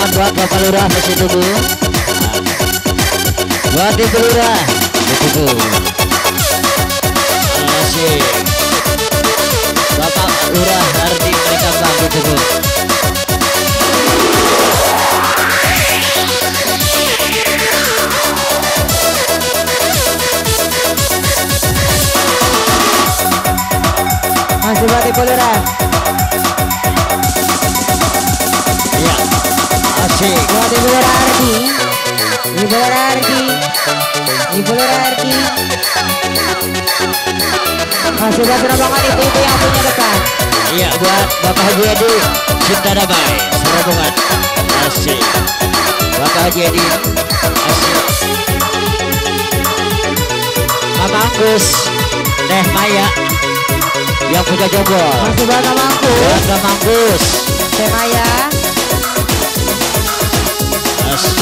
teman-teman buat bapak lurah masih tunggu buat di lurah ditunggu masih bapak lurah Hardi mereka bang ditunggu masih buat di lurah. Asik. Buat Ibu Ibu Ibu Masih ada rombongan itu itu yang punya dekat Iya, buat Bapak Haji Edi Cinta Damai Serobongan Asik Bapak Haji Edi Asik bapak Anggus Teh Maya Yang punya jomblo. Masih buat Mama Anggus Buat Mama Teh Maya.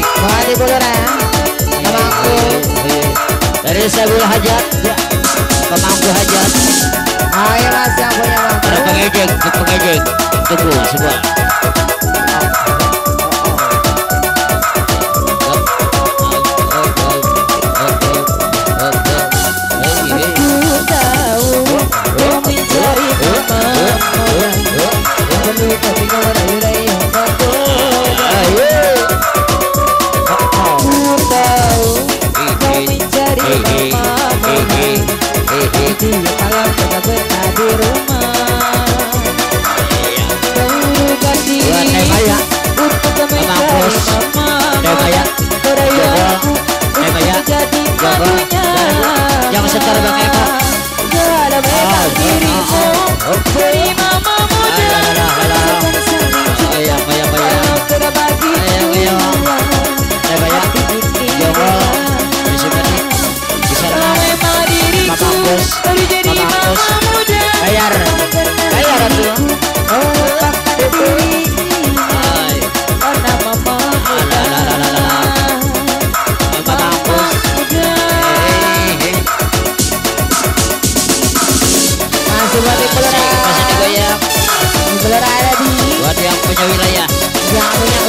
Mari bulura ya. pemangku dari Sabul Hajat. Pemangku Hajat. Ayo mas yang punya mangku ada pengejek pengejek tunggu semua. Belora ada di Buat yang punya wilayah. Yang punya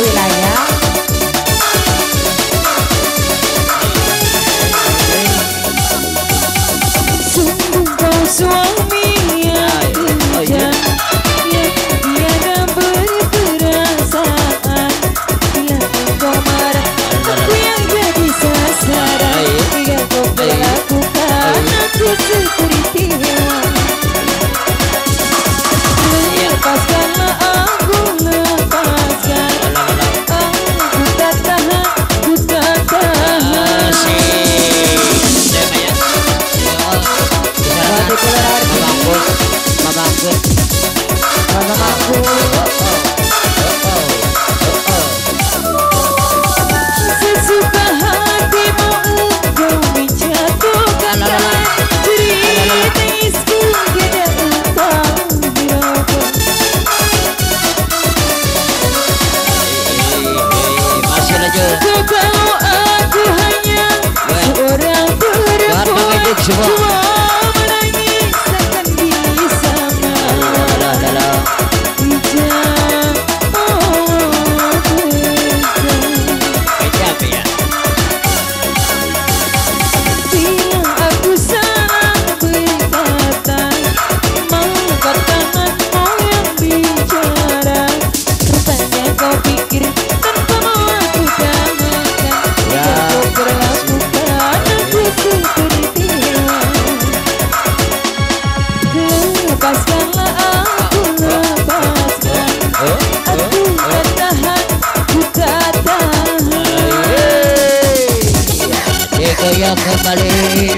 saya kembali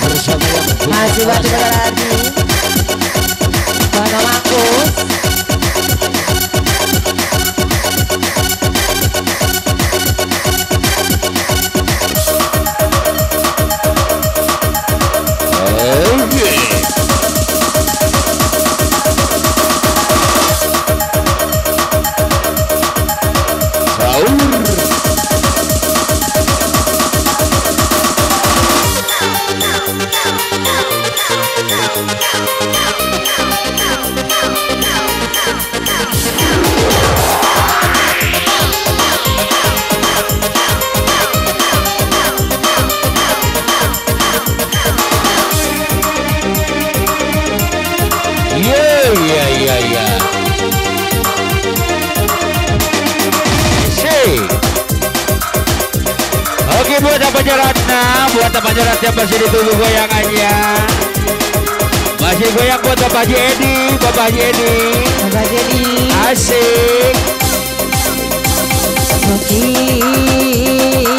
bersama yang Masih batu berarti. Mana Markus? Buat apa jalannya, buat apa jalannya masih ditunggu goyangannya. Masih goyang buat Bapak Haji Edi, Bapak Haji Edi. Bapak jadi Asik. Sekian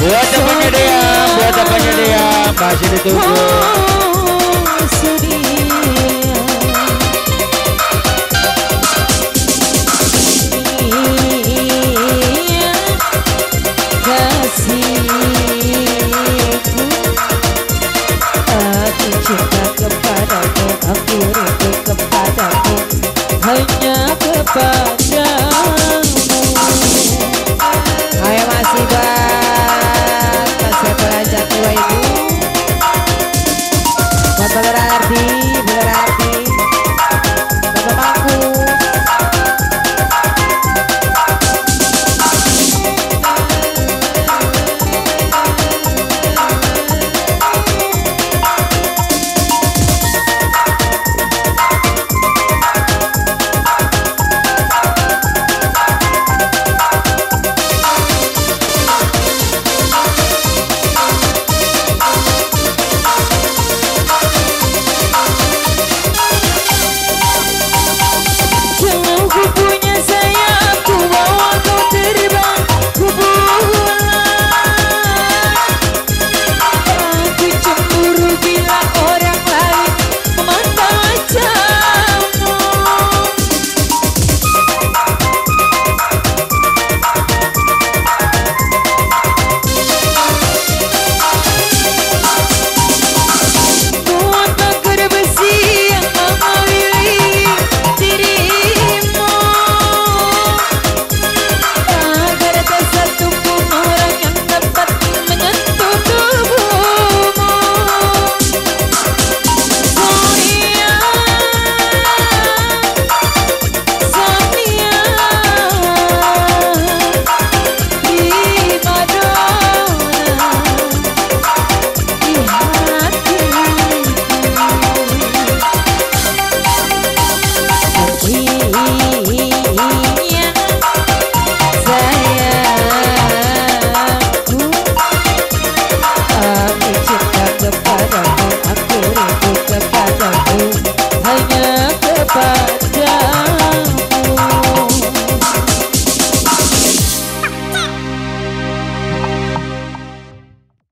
Buat apanya dia, buat apanya dia. Masih ditunggu. Oh, berarti berarti